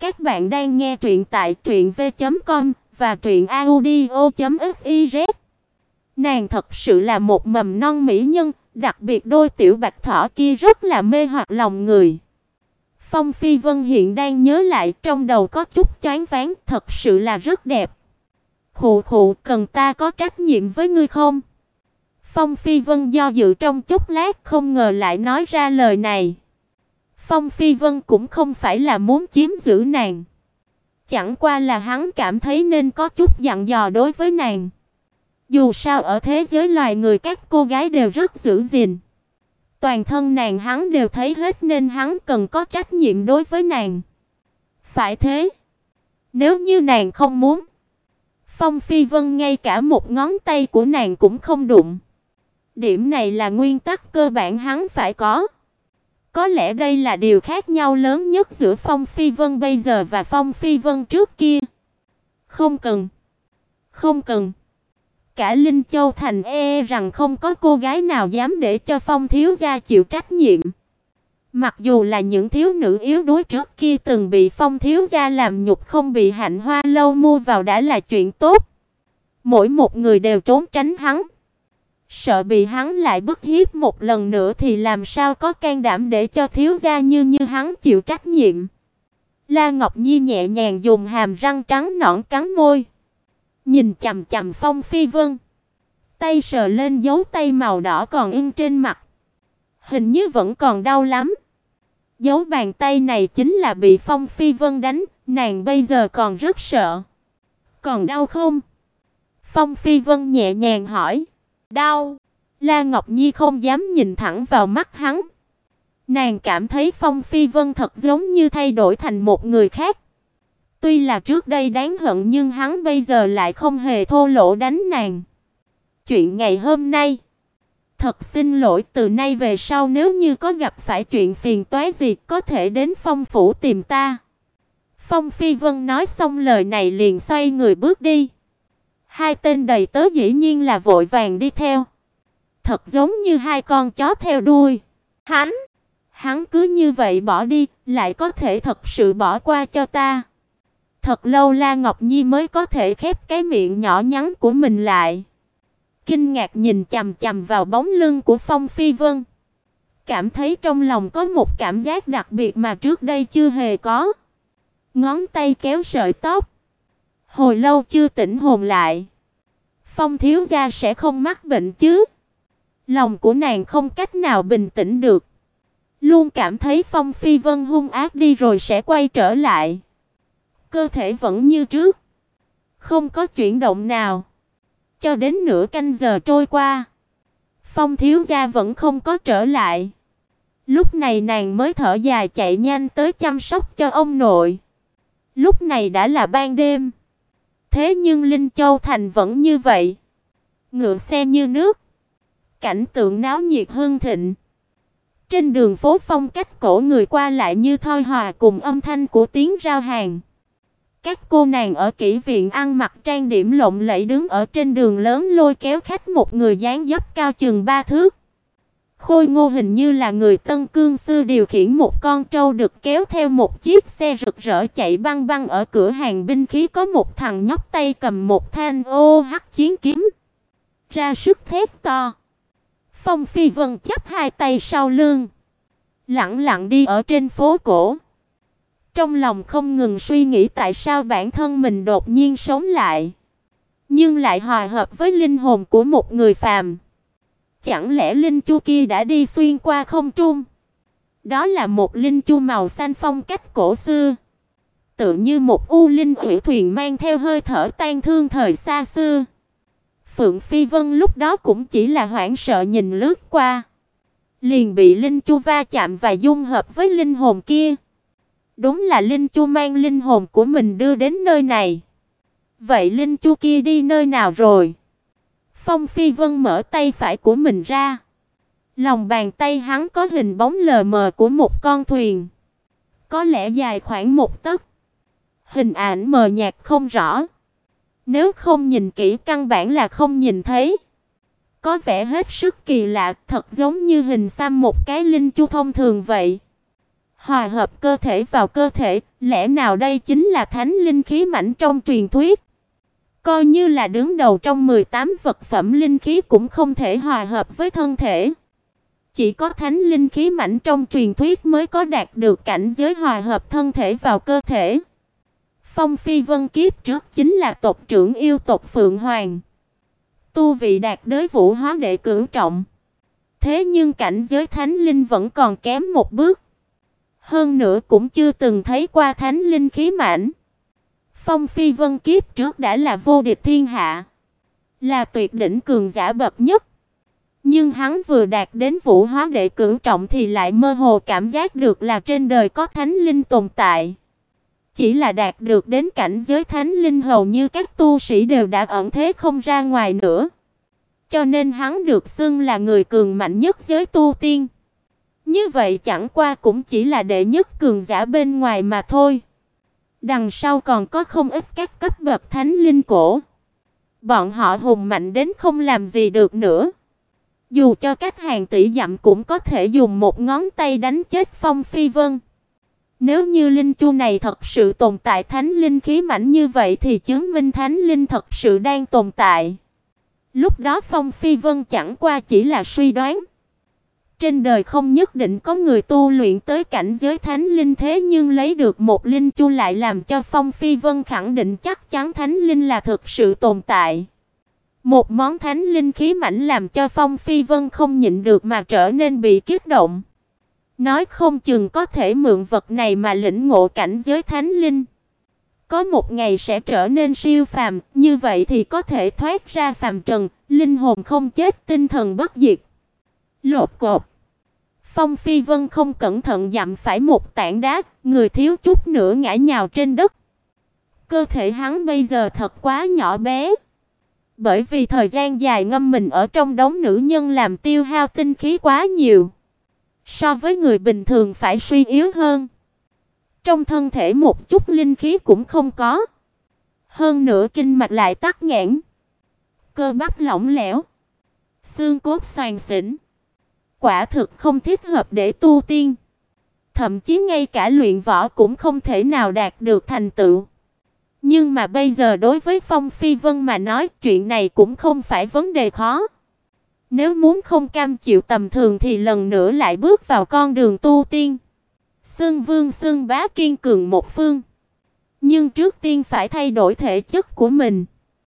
Các bạn đang nghe truyện tại truyệnv.com và truyệnaudio.fiz. Nàng thật sự là một mầm non mỹ nhân, đặc biệt đôi tiểu bạch thỏ kia rất là mê hoặc lòng người. Phong Phi Vân hiện đang nhớ lại, trong đầu có chút choáng váng, thật sự là rất đẹp. Khụ khụ, cần ta có trách nhiệm với ngươi không? Phong Phi Vân do dự trong chốc lát, không ngờ lại nói ra lời này. Phong Phi Vân cũng không phải là muốn chiếm giữ nàng, chẳng qua là hắn cảm thấy nên có chút dặn dò đối với nàng. Dù sao ở thế giới loài người các cô gái đều rất giữ gìn. Toàn thân nàng hắn đều thấy hết nên hắn cần có trách nhiệm đối với nàng. Phải thế, nếu như nàng không muốn, Phong Phi Vân ngay cả một ngón tay của nàng cũng không đụng. Điểm này là nguyên tắc cơ bản hắn phải có. Có lẽ đây là điều khác nhau lớn nhất giữa Phong Phi Vân bây giờ và Phong Phi Vân trước kia. Không cần. Không cần. Cả Linh Châu thành e, rằng không có cô gái nào dám để cho Phong thiếu gia chịu trách nhiệm. Mặc dù là những thiếu nữ yếu đuối trước kia từng bị Phong thiếu gia làm nhục không bị Hạnh Hoa lâu mua vào đã là chuyện tốt. Mỗi một người đều trốn tránh hắn. Sợ bị hắn lại bức hiếp một lần nữa thì làm sao có can đảm để cho thiếu gia như như hắn chịu trách nhiệm. La Ngọc Nhi nhẹ nhàng dùng hàm răng trắng nõn cắn môi, nhìn chằm chằm Phong Phi Vân. Tay sờ lên dấu tay màu đỏ còn in trên mặt. Hình như vẫn còn đau lắm. Dấu bàn tay này chính là bị Phong Phi Vân đánh, nàng bây giờ còn rất sợ. Còn đau không? Phong Phi Vân nhẹ nhàng hỏi. Đau. La Ngọc Nhi không dám nhìn thẳng vào mắt hắn. Nàng cảm thấy Phong Phi Vân thật giống như thay đổi thành một người khác. Tuy là trước đây đáng hận nhưng hắn bây giờ lại không hề thô lỗ đánh nàng. Chuyện ngày hôm nay, thật xin lỗi từ nay về sau nếu như có gặp phải chuyện phiền toái gì có thể đến Phong phủ tìm ta. Phong Phi Vân nói xong lời này liền xoay người bước đi. Hai tên đầy tớ dĩ nhiên là vội vàng đi theo. Thật giống như hai con chó theo đuôi. Hắn, hắn cứ như vậy bỏ đi, lại có thể thật sự bỏ qua cho ta. Thật lâu La Ngọc Nhi mới có thể khép cái miệng nhỏ nhắn của mình lại. Kinh ngạc nhìn chằm chằm vào bóng lưng của Phong Phi Vân. Cảm thấy trong lòng có một cảm giác đặc biệt mà trước đây chưa hề có. Ngón tay kéo sợi tóc. Hồi lâu chưa tỉnh hồn lại. Phong thiếu gia sẽ không mắc bệnh chứ? Lòng của nàng không cách nào bình tĩnh được. Luôn cảm thấy Phong Phi Vân hung ác đi rồi sẽ quay trở lại. Cơ thể vẫn như trước, không có chuyển động nào. Cho đến nửa canh giờ trôi qua, Phong thiếu gia vẫn không có trở lại. Lúc này nàng mới thở dài chạy nhanh tới chăm sóc cho ông nội. Lúc này đã là ban đêm. Thế nhưng Linh Châu thành vẫn như vậy, ngựa xe như nước, cảnh tượng náo nhiệt hưng thịnh. Trên đường phố phong cách cổ người qua lại như thoi hòa cùng âm thanh của tiếng rao hàng. Các cô nàng ở kỹ viện ăn mặc trang điểm lộng lẫy đứng ở trên đường lớn lôi kéo khách một người dáng dấp cao chừng ba thước. Khôi Ngô hình như là người Tân Cương sư điều khiển một con trâu được kéo theo một chiếc xe rực rỡ chạy băng băng ở cửa hàng binh khí có một thằng nhóc tay cầm một thanh ô hắc chiến kiếm. Ra sức thét to. Phong Phi Vân chắp hai tay sau lưng, lặng lặng đi ở trên phố cổ. Trong lòng không ngừng suy nghĩ tại sao bản thân mình đột nhiên sống lại, nhưng lại hòa hợp với linh hồn của một người phàm. Chẳng lẽ linh chu kia đã đi xuyên qua không trung? Đó là một linh chu màu xanh phong cách cổ xưa, tựa như một u linh hủy thuyền mang theo hơi thở tan thương thời xa xưa. Phượng Phi Vân lúc đó cũng chỉ là hoảng sợ nhìn lướt qua, liền bị linh chu va chạm và dung hợp với linh hồn kia. Đúng là linh chu mang linh hồn của mình đưa đến nơi này. Vậy linh chu kia đi nơi nào rồi? Phong Phi Vân mở tay phải của mình ra. Lòng bàn tay hắn có hình bóng lờ mờ của một con thuyền. Có lẽ dài khoảng một tấc. Hình ảnh mờ nhạt không rõ. Nếu không nhìn kỹ căn bản là không nhìn thấy. Có vẻ hết sức kỳ lạ, thật giống như hình xăm một cái linh chu thông thường vậy. Hòa hợp cơ thể vào cơ thể, lẽ nào đây chính là thánh linh khí mảnh trong truyền thuyết? Coi như là đứng đầu trong 18 vật phẩm linh khí cũng không thể hòa hợp với thân thể. Chỉ có thánh linh khí mạnh trong truyền thuyết mới có đạt được cảnh giới hòa hợp thân thể vào cơ thể. Phong Phi Vân kiếp trước chính là tộc trưởng yêu tộc Phượng Hoàng. Tu vị đạt đới vũ hóa đệ cửu trọng. Thế nhưng cảnh giới thánh linh vẫn còn kém một bước. Hơn nữa cũng chưa từng thấy qua thánh linh khí mạnh Phong Phi Vân kiếp trước đã là vô địch thiên hạ, là tuyệt đỉnh cường giả bậc nhất. Nhưng hắn vừa đạt đến vũ hóa đệ cửu trọng thì lại mơ hồ cảm giác được là trên đời có thánh linh tồn tại. Chỉ là đạt được đến cảnh giới thánh linh hầu như các tu sĩ đều đã ẩn thế không ra ngoài nữa. Cho nên hắn được xưng là người cường mạnh nhất giới tu tiên. Như vậy chẳng qua cũng chỉ là đệ nhất cường giả bên ngoài mà thôi. Đằng sau còn có không ít các cấp bậc thánh linh cổ. Bọn họ hùng mạnh đến không làm gì được nữa. Dù cho cách hàng tỷ dặm cũng có thể dùng một ngón tay đánh chết Phong Phi Vân. Nếu như linh chu này thật sự tồn tại thánh linh khí mạnh như vậy thì chứng minh thánh linh thật sự đang tồn tại. Lúc đó Phong Phi Vân chẳng qua chỉ là suy đoán. Trên đời không nhất định có người tu luyện tới cảnh giới thánh linh thế nhưng lấy được một linh chu lại làm cho Phong Phi Vân khẳng định chắc chắn thánh linh là thực sự tồn tại. Một món thánh linh khí mạnh làm cho Phong Phi Vân không nhịn được mà trở nên bị kích động. Nói không chừng có thể mượn vật này mà lĩnh ngộ cảnh giới thánh linh. Có một ngày sẽ trở nên siêu phàm, như vậy thì có thể thoát ra phàm trần, linh hồn không chết, tinh thần bất diệt. Lột cột. Phong Phi Vân không cẩn thận dặm phải một tảng đá, người thiếu chút nữa ngã nhào trên đất. Cơ thể hắn bây giờ thật quá nhỏ bé. Bởi vì thời gian dài ngâm mình ở trong đống nữ nhân làm tiêu hao tinh khí quá nhiều. So với người bình thường phải suy yếu hơn. Trong thân thể một chút linh khí cũng không có. Hơn nữa kinh mạch lại tắc nghẽn. Cơ bắp lỏng lẻo. Xương cốt xoàn xỉn. Quả thực không thích hợp để tu tiên. Thậm chí ngay cả luyện võ cũng không thể nào đạt được thành tựu. Nhưng mà bây giờ đối với Phong Phi Vân mà nói, chuyện này cũng không phải vấn đề khó. Nếu muốn không cam chịu tầm thường thì lần nữa lại bước vào con đường tu tiên. Xương Vương xương bá kiên cường một phương. Nhưng trước tiên phải thay đổi thể chất của mình.